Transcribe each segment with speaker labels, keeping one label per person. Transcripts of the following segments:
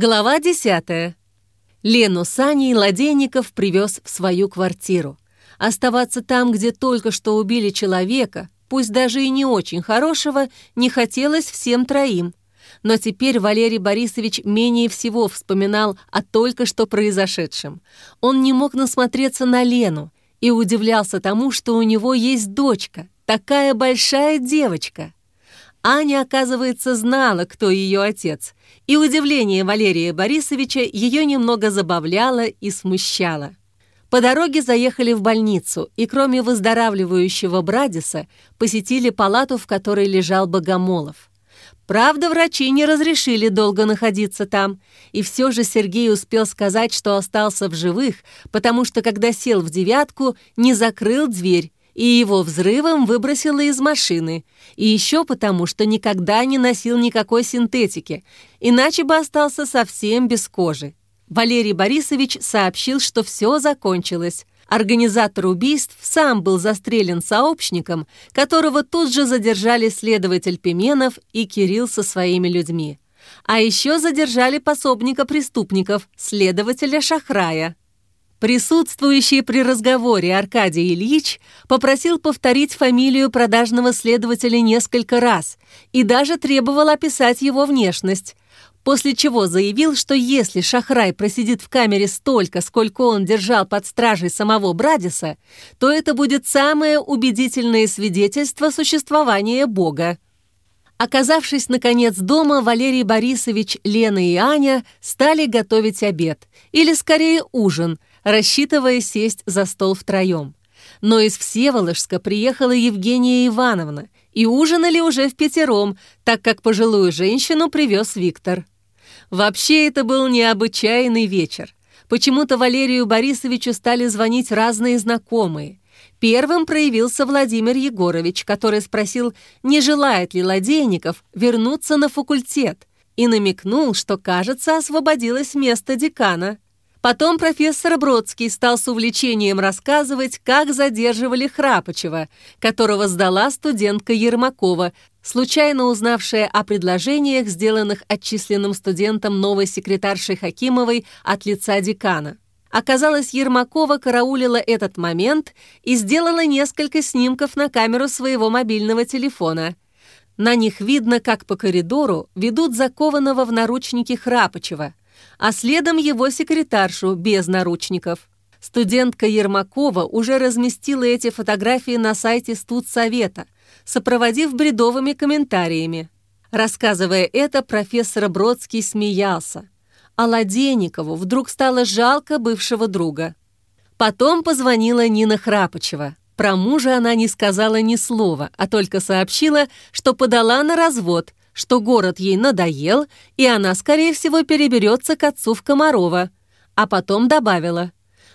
Speaker 1: Глава 10. Лену с Аней Ладейников привез в свою квартиру. Оставаться там, где только что убили человека, пусть даже и не очень хорошего, не хотелось всем троим. Но теперь Валерий Борисович менее всего вспоминал о только что произошедшем. Он не мог насмотреться на Лену и удивлялся тому, что у него есть дочка, такая большая девочка. Аня, оказывается, знала, кто ее отец, и удивление Валерия Борисовича ее немного забавляло и смущало. По дороге заехали в больницу, и кроме выздоравливающего Брадиса, посетили палату, в которой лежал Богомолов. Правда, врачи не разрешили долго находиться там, и все же Сергей успел сказать, что остался в живых, потому что, когда сел в девятку, не закрыл дверь и его взрывом выбросило из машины, и еще потому, что никогда не носил никакой синтетики, иначе бы остался совсем без кожи. Валерий Борисович сообщил, что все закончилось. Организатор убийств сам был застрелен сообщником, которого тут же задержали следователь Пименов и Кирилл со своими людьми. А еще задержали пособника преступников, следователя Шахрая. Присутствующий при разговоре Аркадий Ильич попросил повторить фамилию продажного следователя несколько раз и даже требовал описать его внешность, после чего заявил, что если Шахрай просидит в камере столько, сколько он держал под стражей самого Брадиса, то это будет самое убедительное свидетельство существования Бога. Оказавшись, наконец, дома, Валерий Борисович, Лена и Аня стали готовить обед, или, скорее, ужин – рассчитывая сесть за стол втроем. Но из Всеволожска приехала Евгения Ивановна, и ужинали уже в пятером, так как пожилую женщину привез Виктор. Вообще это был необычайный вечер. Почему-то Валерию Борисовичу стали звонить разные знакомые. Первым проявился Владимир Егорович, который спросил, не желает ли Ладейников вернуться на факультет, и намекнул, что, кажется, освободилось место декана. Потом профессор Бродский стал с увлечением рассказывать, как задерживали Храпочева, которого сдала студентка Ермакова, случайно узнавшая о предложениях, сделанных отчисленным студентом новой секретаршей Хакимовой от лица декана. Оказалось, Ермакова караулила этот момент и сделала несколько снимков на камеру своего мобильного телефона. На них видно, как по коридору ведут закованного в наручники Храпочева – а следом его секретаршу без наручников. Студентка Ермакова уже разместила эти фотографии на сайте студсовета, сопроводив бредовыми комментариями. Рассказывая это, профессор Бродский смеялся. А Ладейникову вдруг стало жалко бывшего друга. Потом позвонила Нина Храпочева. Про мужа она не сказала ни слова, а только сообщила, что подала на развод что город ей надоел, и она, скорее всего, переберется к отцу в Комарова. А потом добавила,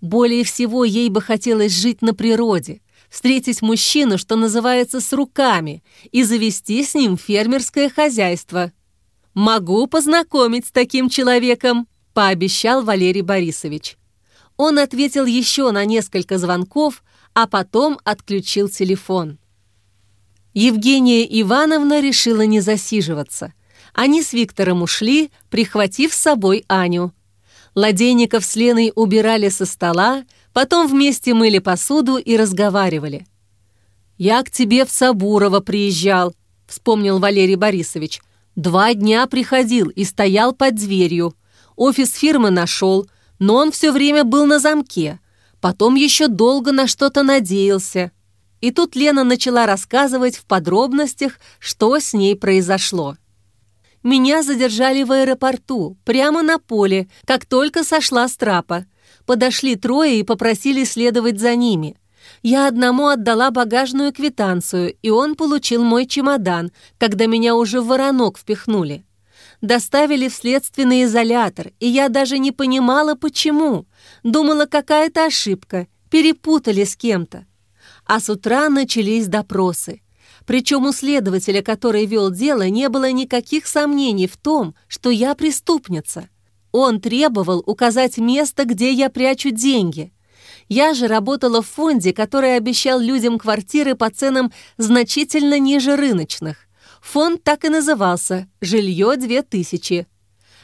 Speaker 1: более всего ей бы хотелось жить на природе, встретить мужчину, что называется, с руками, и завести с ним фермерское хозяйство. «Могу познакомить с таким человеком», – пообещал Валерий Борисович. Он ответил еще на несколько звонков, а потом отключил телефон. Евгения Ивановна решила не засиживаться. Они с Виктором ушли, прихватив с собой Аню. Ладейников с Леной убирали со стола, потом вместе мыли посуду и разговаривали. «Я к тебе в Сабурово приезжал», — вспомнил Валерий Борисович. «Два дня приходил и стоял под дверью. Офис фирмы нашел, но он все время был на замке. Потом еще долго на что-то надеялся. И тут Лена начала рассказывать в подробностях, что с ней произошло. Меня задержали в аэропорту, прямо на поле, как только сошла с трапа. Подошли трое и попросили следовать за ними. Я одному отдала багажную квитанцию, и он получил мой чемодан, когда меня уже в воронок впихнули. Доставили в следственный изолятор, и я даже не понимала, почему. Думала, какая-то ошибка, перепутали с кем-то а с утра начались допросы. Причем у следователя, который вел дело, не было никаких сомнений в том, что я преступница. Он требовал указать место, где я прячу деньги. Я же работала в фонде, который обещал людям квартиры по ценам значительно ниже рыночных. Фонд так и назывался «Жилье 2000».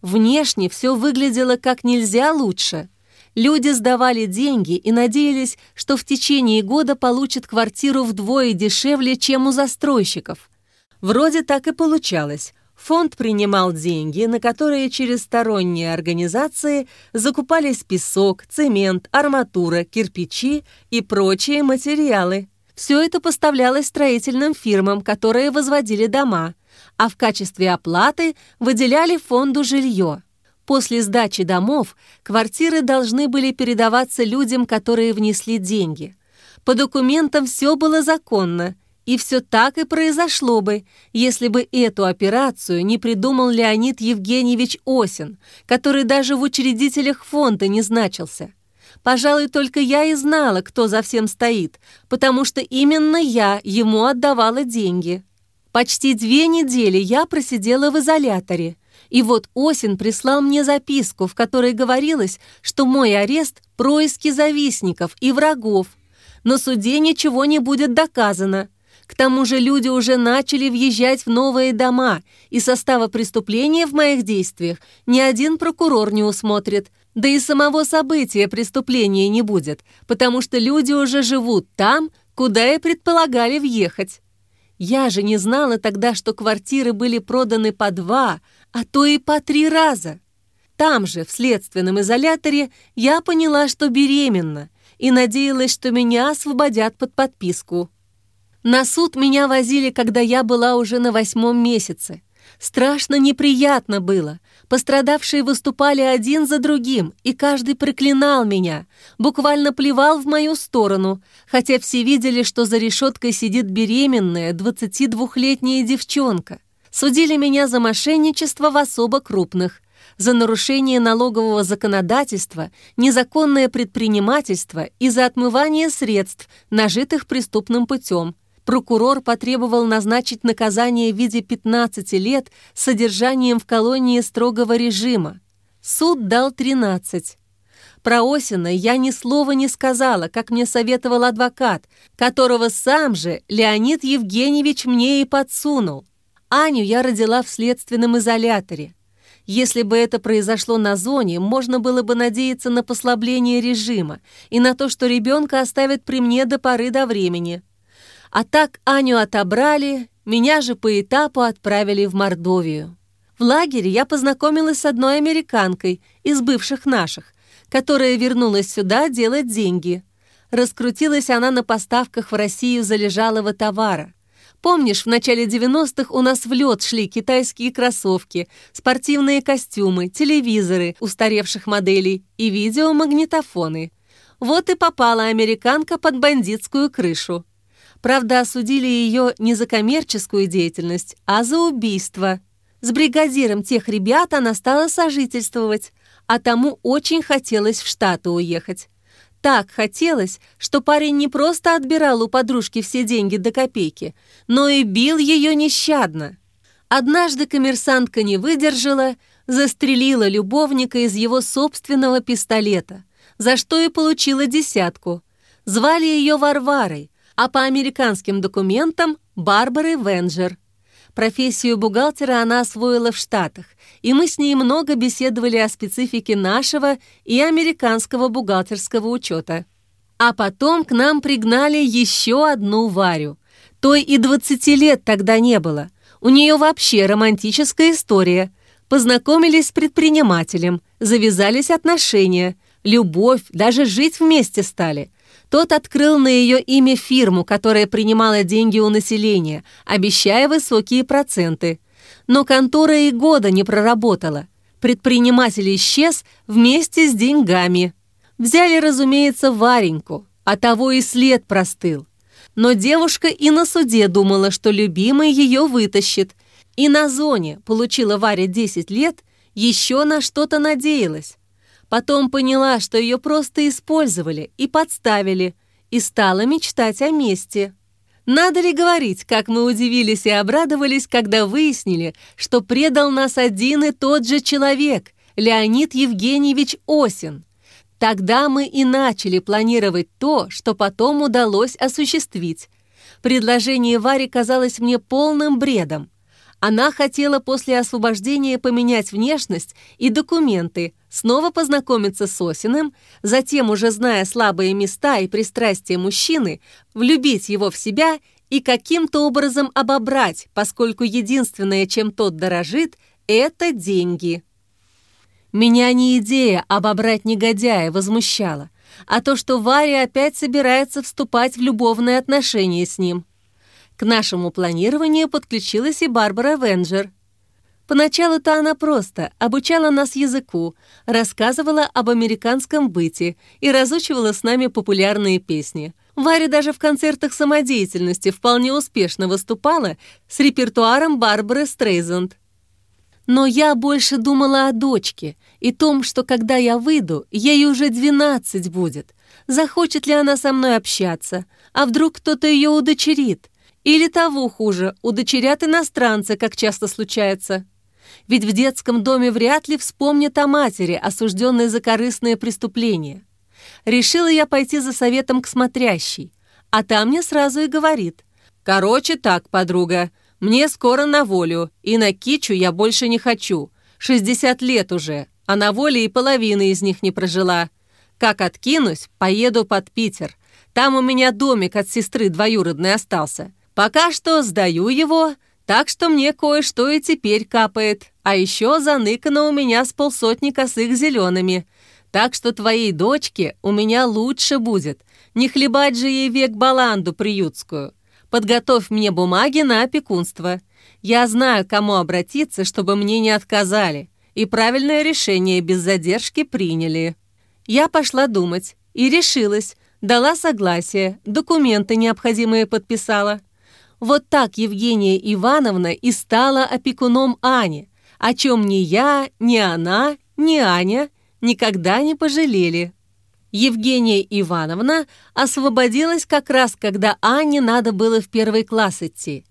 Speaker 1: Внешне все выглядело как нельзя лучше. Люди сдавали деньги и надеялись, что в течение года получат квартиру вдвое дешевле, чем у застройщиков. Вроде так и получалось. Фонд принимал деньги, на которые через сторонние организации закупались песок, цемент, арматура, кирпичи и прочие материалы. Все это поставлялось строительным фирмам, которые возводили дома, а в качестве оплаты выделяли фонду жилье. После сдачи домов квартиры должны были передаваться людям, которые внесли деньги. По документам все было законно, и все так и произошло бы, если бы эту операцию не придумал Леонид Евгеньевич Осин, который даже в учредителях фонда не значился. Пожалуй, только я и знала, кто за всем стоит, потому что именно я ему отдавала деньги. Почти две недели я просидела в изоляторе, и вот Осин прислал мне записку, в которой говорилось, что мой арест – происки завистников и врагов. На суде ничего не будет доказано – к тому же люди уже начали въезжать в новые дома, и состава преступления в моих действиях ни один прокурор не усмотрит. Да и самого события преступления не будет, потому что люди уже живут там, куда и предполагали въехать. Я же не знала тогда, что квартиры были проданы по два, а то и по три раза. Там же, в следственном изоляторе, я поняла, что беременна, и надеялась, что меня освободят под подписку. На суд меня возили, когда я была уже на восьмом месяце. Страшно неприятно было. Пострадавшие выступали один за другим, и каждый проклинал меня, буквально плевал в мою сторону, хотя все видели, что за решеткой сидит беременная 22-летняя девчонка. Судили меня за мошенничество в особо крупных, за нарушение налогового законодательства, незаконное предпринимательство и за отмывание средств, нажитых преступным путем – прокурор потребовал назначить наказание в виде 15 лет с содержанием в колонии строгого режима. Суд дал 13. Про Осина я ни слова не сказала, как мне советовал адвокат, которого сам же Леонид Евгеньевич мне и подсунул. Аню я родила в следственном изоляторе. Если бы это произошло на зоне, можно было бы надеяться на послабление режима и на то, что ребенка оставят при мне до поры до времени. А так Аню отобрали, меня же по этапу отправили в Мордовию. В лагере я познакомилась с одной американкой из бывших наших, которая вернулась сюда делать деньги. Раскрутилась она на поставках в Россию залежалого товара. Помнишь, в начале 90-х у нас в лед шли китайские кроссовки, спортивные костюмы, телевизоры устаревших моделей и видеомагнитофоны. Вот и попала американка под бандитскую крышу. Правда, осудили ее не за коммерческую деятельность, а за убийство. С бригадиром тех ребят она стала сожительствовать, а тому очень хотелось в Штаты уехать. Так хотелось, что парень не просто отбирал у подружки все деньги до копейки, но и бил ее нещадно. Однажды коммерсантка не выдержала, застрелила любовника из его собственного пистолета, за что и получила десятку. Звали ее Варварой, а по американским документам – Барбары Венджер. Профессию бухгалтера она освоила в Штатах, и мы с ней много беседовали о специфике нашего и американского бухгалтерского учета. А потом к нам пригнали еще одну Варю. Той и 20 лет тогда не было. У нее вообще романтическая история. Познакомились с предпринимателем, завязались отношения, любовь, даже жить вместе стали – тот открыл на ее имя фирму, которая принимала деньги у населения, обещая высокие проценты. Но контора и года не проработала. Предприниматель исчез вместе с деньгами. Взяли, разумеется, Вареньку, а того и след простыл. Но девушка и на суде думала, что любимый ее вытащит. И на зоне получила Варя 10 лет, еще на что-то надеялась. Потом поняла, что ее просто использовали и подставили, и стала мечтать о мести. Надо ли говорить, как мы удивились и обрадовались, когда выяснили, что предал нас один и тот же человек, Леонид Евгеньевич Осин. Тогда мы и начали планировать то, что потом удалось осуществить. Предложение Вари казалось мне полным бредом. Она хотела после освобождения поменять внешность и документы, снова познакомиться с Осиным, затем, уже зная слабые места и пристрастия мужчины, влюбить его в себя и каким-то образом обобрать, поскольку единственное, чем тот дорожит, это деньги. Меня не идея обобрать негодяя возмущала, а то, что Варя опять собирается вступать в любовные отношения с ним – к нашему планированию подключилась и Барбара Венджер. Поначалу-то она просто обучала нас языку, рассказывала об американском быте и разучивала с нами популярные песни. Варя даже в концертах самодеятельности вполне успешно выступала с репертуаром Барбары Стрейзенд. Но я больше думала о дочке и том, что когда я выйду, ей уже 12 будет. Захочет ли она со мной общаться? А вдруг кто-то ее удочерит? Или того хуже, удочерят иностранца, как часто случается. Ведь в детском доме вряд ли вспомнят о матери, осужденной за корыстное преступление. Решила я пойти за советом к смотрящей, а та мне сразу и говорит. «Короче так, подруга, мне скоро на волю, и на кичу я больше не хочу. 60 лет уже, а на воле и половины из них не прожила. Как откинусь, поеду под Питер. Там у меня домик от сестры двоюродной остался. Пока что сдаю его, так что мне кое-что и теперь капает. А еще заныкано у меня с полсотни косых зелеными. Так что твоей дочке у меня лучше будет. Не хлебать же ей век баланду приютскую. Подготовь мне бумаги на опекунство. Я знаю, кому обратиться, чтобы мне не отказали. И правильное решение без задержки приняли. Я пошла думать и решилась. Дала согласие, документы необходимые подписала. Вот так Евгения Ивановна и стала опекуном Ани, о чем ни я, ни она, ни Аня никогда не пожалели. Евгения Ивановна освободилась как раз, когда Ане надо было в первый класс идти.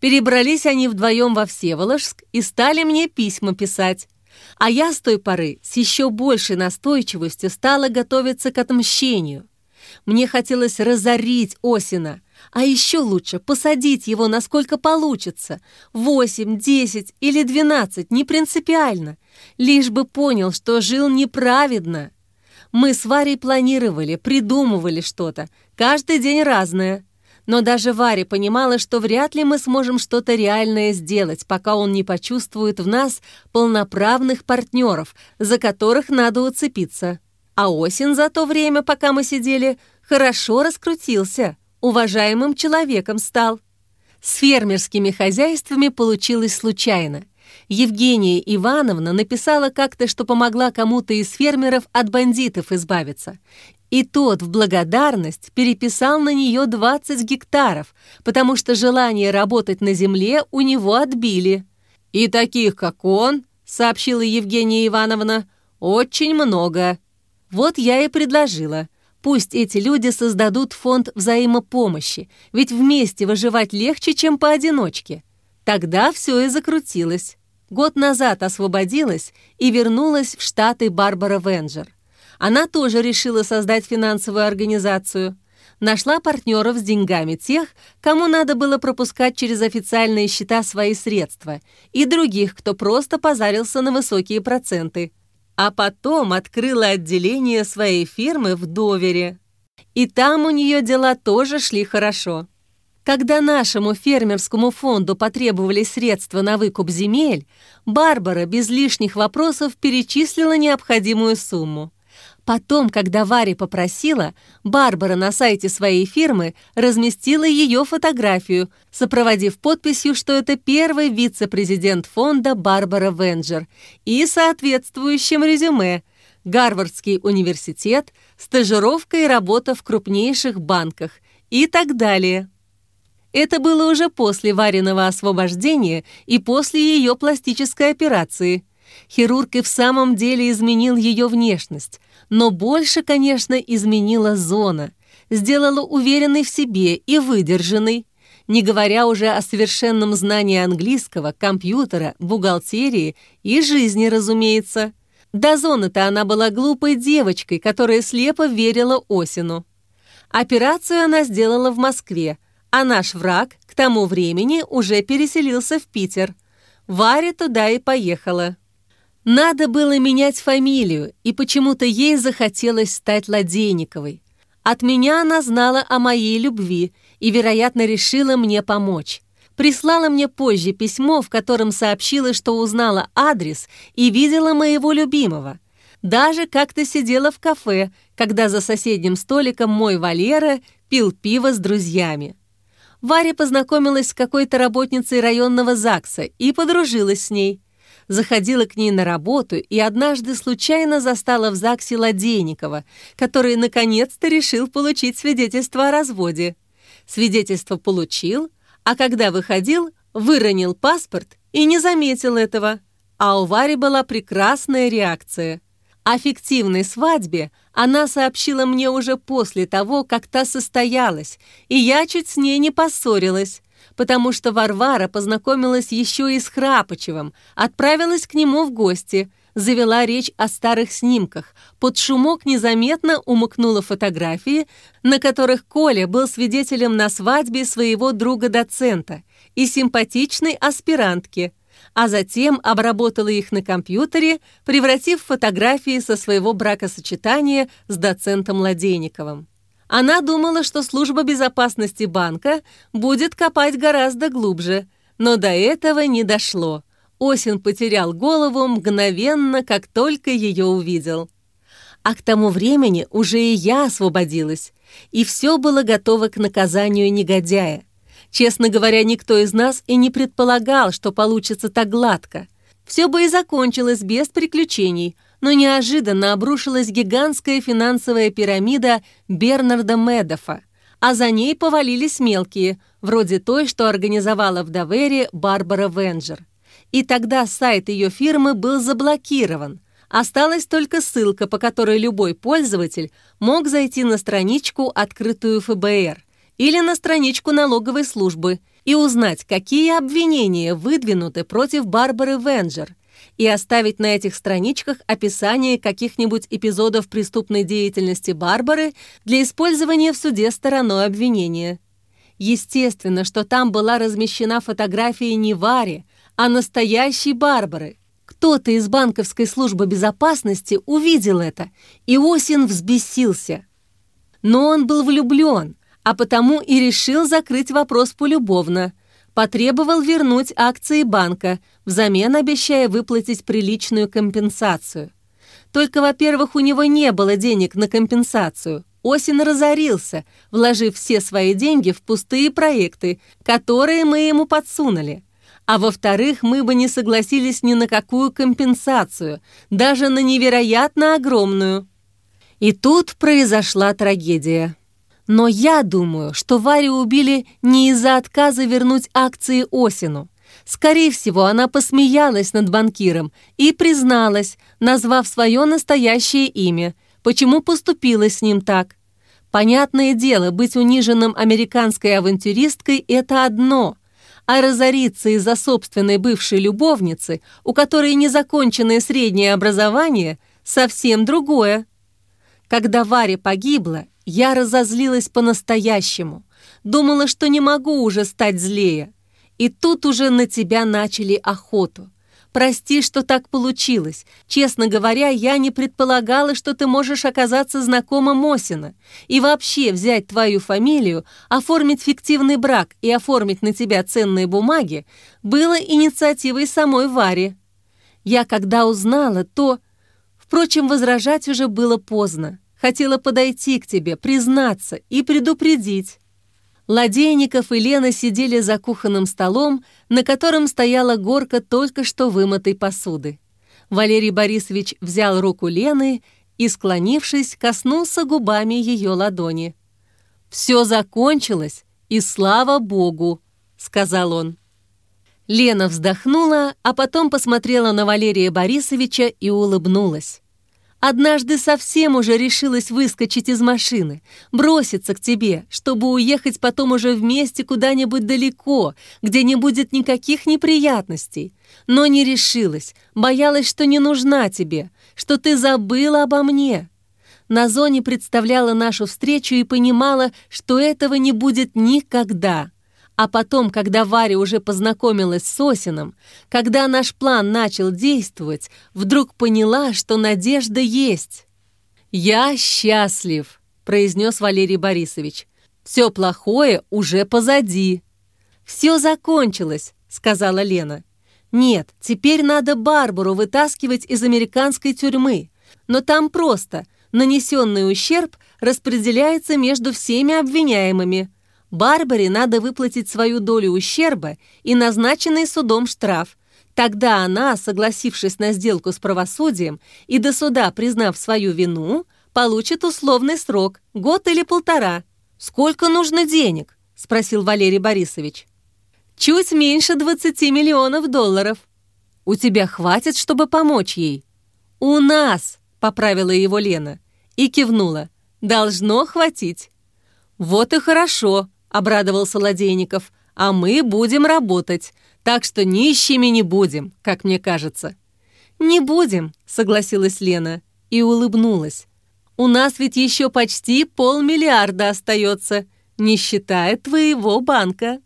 Speaker 1: Перебрались они вдвоем во Всеволожск и стали мне письма писать. А я с той поры с еще большей настойчивостью стала готовиться к отмщению. Мне хотелось разорить Осина, а еще лучше посадить его насколько получится. Восемь, десять или двенадцать, не принципиально. Лишь бы понял, что жил неправедно. Мы с Варей планировали, придумывали что-то. Каждый день разное. Но даже Варя понимала, что вряд ли мы сможем что-то реальное сделать, пока он не почувствует в нас полноправных партнеров, за которых надо уцепиться. А осень за то время, пока мы сидели, хорошо раскрутился уважаемым человеком стал. С фермерскими хозяйствами получилось случайно. Евгения Ивановна написала как-то, что помогла кому-то из фермеров от бандитов избавиться. И тот в благодарность переписал на нее 20 гектаров, потому что желание работать на земле у него отбили. «И таких, как он, — сообщила Евгения Ивановна, — очень много. Вот я и предложила. Пусть эти люди создадут фонд взаимопомощи, ведь вместе выживать легче, чем поодиночке. Тогда все и закрутилось. Год назад освободилась и вернулась в Штаты Барбара Венджер. Она тоже решила создать финансовую организацию. Нашла партнеров с деньгами тех, кому надо было пропускать через официальные счета свои средства, и других, кто просто позарился на высокие проценты – а потом открыла отделение своей фирмы в Довере. И там у нее дела тоже шли хорошо. Когда нашему фермерскому фонду потребовались средства на выкуп земель, Барбара без лишних вопросов перечислила необходимую сумму. Потом, когда Варя попросила, Барбара на сайте своей фирмы разместила ее фотографию, сопроводив подписью, что это первый вице-президент фонда Барбара Венджер и соответствующим резюме Гарвардский университет, стажировка и работа в крупнейших банках и так далее. Это было уже после Вариного освобождения и после ее пластической операции – Хирург и в самом деле изменил ее внешность, но больше, конечно, изменила зона, сделала уверенной в себе и выдержанной, не говоря уже о совершенном знании английского, компьютера, бухгалтерии и жизни, разумеется. До зоны-то она была глупой девочкой, которая слепо верила Осину. Операцию она сделала в Москве, а наш враг к тому времени уже переселился в Питер – Варя туда и поехала. Надо было менять фамилию, и почему-то ей захотелось стать Ладейниковой. От меня она знала о моей любви и, вероятно, решила мне помочь. Прислала мне позже письмо, в котором сообщила, что узнала адрес и видела моего любимого. Даже как-то сидела в кафе, когда за соседним столиком мой Валера пил пиво с друзьями. Варя познакомилась с какой-то работницей районного ЗАГСа и подружилась с ней заходила к ней на работу и однажды случайно застала в ЗАГСе Ладейникова, который наконец-то решил получить свидетельство о разводе. Свидетельство получил, а когда выходил, выронил паспорт и не заметил этого. А у Вари была прекрасная реакция. О фиктивной свадьбе она сообщила мне уже после того, как та состоялась, и я чуть с ней не поссорилась потому что Варвара познакомилась еще и с Храпочевым, отправилась к нему в гости, завела речь о старых снимках, под шумок незаметно умыкнула фотографии, на которых Коля был свидетелем на свадьбе своего друга-доцента и симпатичной аспирантки, а затем обработала их на компьютере, превратив фотографии со своего бракосочетания с доцентом Ладейниковым. Она думала, что служба безопасности банка будет копать гораздо глубже, но до этого не дошло. Осин потерял голову мгновенно, как только ее увидел. А к тому времени уже и я освободилась, и все было готово к наказанию негодяя. Честно говоря, никто из нас и не предполагал, что получится так гладко. Все бы и закончилось без приключений, но неожиданно обрушилась гигантская финансовая пирамида Бернарда Медофа, а за ней повалились мелкие, вроде той, что организовала в Довере Барбара Венджер. И тогда сайт ее фирмы был заблокирован. Осталась только ссылка, по которой любой пользователь мог зайти на страничку, открытую ФБР, или на страничку налоговой службы и узнать, какие обвинения выдвинуты против Барбары Венджер – и оставить на этих страничках описание каких-нибудь эпизодов преступной деятельности Барбары для использования в суде стороной обвинения. Естественно, что там была размещена фотография не Вари, а настоящей Барбары. Кто-то из банковской службы безопасности увидел это, и Осин взбесился. Но он был влюблен, а потому и решил закрыть вопрос полюбовно – потребовал вернуть акции банка, взамен обещая выплатить приличную компенсацию. Только, во-первых, у него не было денег на компенсацию. Осин разорился, вложив все свои деньги в пустые проекты, которые мы ему подсунули. А во-вторых, мы бы не согласились ни на какую компенсацию, даже на невероятно огромную. И тут произошла трагедия. Но я думаю, что Варю убили не из-за отказа вернуть акции Осину. Скорее всего, она посмеялась над банкиром и призналась, назвав свое настоящее имя, почему поступила с ним так. Понятное дело, быть униженным американской авантюристкой – это одно, а разориться из-за собственной бывшей любовницы, у которой незаконченное среднее образование – совсем другое. Когда Варя погибла, я разозлилась по-настоящему. Думала, что не могу уже стать злее. И тут уже на тебя начали охоту. Прости, что так получилось. Честно говоря, я не предполагала, что ты можешь оказаться знакомым Осина. И вообще взять твою фамилию, оформить фиктивный брак и оформить на тебя ценные бумаги было инициативой самой Вари. Я когда узнала, то... Впрочем, возражать уже было поздно. Хотела подойти к тебе, признаться и предупредить. Ладейников и Лена сидели за кухонным столом, на котором стояла горка только что вымытой посуды. Валерий Борисович взял руку Лены и, склонившись, коснулся губами ее ладони. «Все закончилось, и слава Богу!» — сказал он. Лена вздохнула, а потом посмотрела на Валерия Борисовича и улыбнулась. Однажды совсем уже решилась выскочить из машины, броситься к тебе, чтобы уехать потом уже вместе куда-нибудь далеко, где не будет никаких неприятностей. Но не решилась, боялась, что не нужна тебе, что ты забыла обо мне. На зоне представляла нашу встречу и понимала, что этого не будет никогда. А потом, когда Варя уже познакомилась с Осином, когда наш план начал действовать, вдруг поняла, что надежда есть. «Я счастлив», — произнес Валерий Борисович. «Все плохое уже позади». «Все закончилось», — сказала Лена. «Нет, теперь надо Барбару вытаскивать из американской тюрьмы. Но там просто. Нанесенный ущерб распределяется между всеми обвиняемыми. Барбаре надо выплатить свою долю ущерба и назначенный судом штраф. Тогда она, согласившись на сделку с правосудием и до суда признав свою вину, получит условный срок, год или полтора. «Сколько нужно денег?» – спросил Валерий Борисович. «Чуть меньше 20 миллионов долларов. У тебя хватит, чтобы помочь ей?» «У нас!» – поправила его Лена и кивнула. «Должно хватить». «Вот и хорошо», обрадовался Ладейников. «А мы будем работать, так что нищими не будем, как мне кажется». «Не будем», — согласилась Лена и улыбнулась. «У нас ведь еще почти полмиллиарда остается, не считая твоего банка».